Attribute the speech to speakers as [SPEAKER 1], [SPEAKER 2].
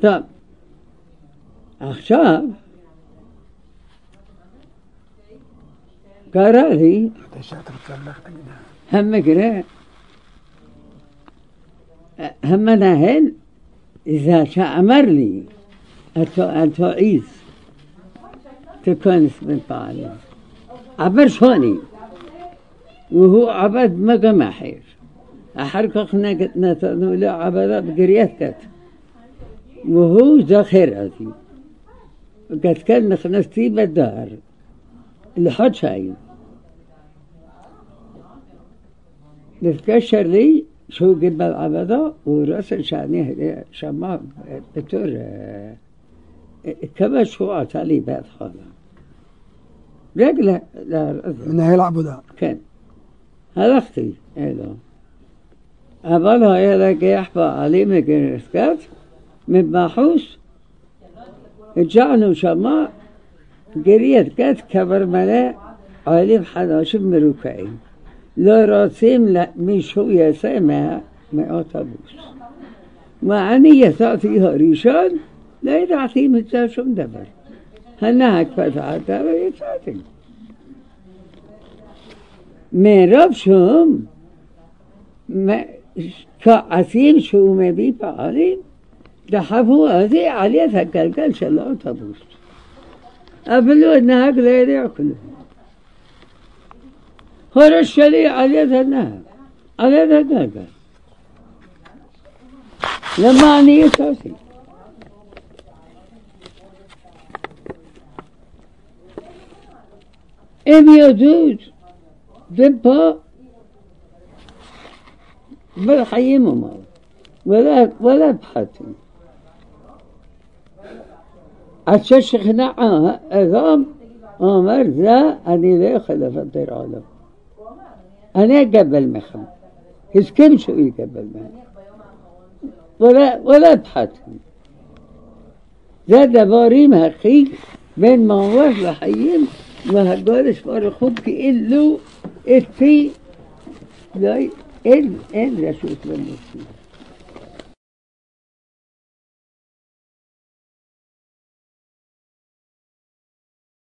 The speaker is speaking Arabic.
[SPEAKER 1] טוב, עכשיו קרה לי המקרה, המנהל זה שאמר לי, התועיז, תכנס בפעלים, עבר שוני, והוא עבד במקום אחר. אחר כך נתנו לו עבודה בקריית גת, وهو ذاخرتي قد كان نخنستي بالدار لحد شايف نتكشر لي شو قبل العبادة ورأس شاني شما بتور كما شو عطالي بعد خاله رجلة لا من
[SPEAKER 2] هاي العبادة
[SPEAKER 1] كان. هذا أختي هذا. أبالها يا لك يحفى عليمك إن من مباحوس جعلوا شماء قريت قد كبر ملا عالی حناش مروكعين لا راسم لا مشو ما مئات بوس معني يساعتيها ريشان لا يدعتي متاشم دبر. هناك فتعتا ويتعتي من ربشم كعثيم شو مبي بعالم دحفوا هذه عليه ثقلقل شلعوا تبوس أبلو النهق غير هرش شلي عليها ثنها عليها ثقل قال. لما أني يتوسي إم يدود دبا بالحي ولا ولا بحاتم. عشان شخنعها أذام أمر ذا أني لا خلف الدير عالم أنا قبل مخم كم شو قبل مخم ولا ولا بحاتم ذا دباريم هخي بين ما هو لحيين وهقالش فرخوب كإلو إتي لا אין, אין רשות למוציא.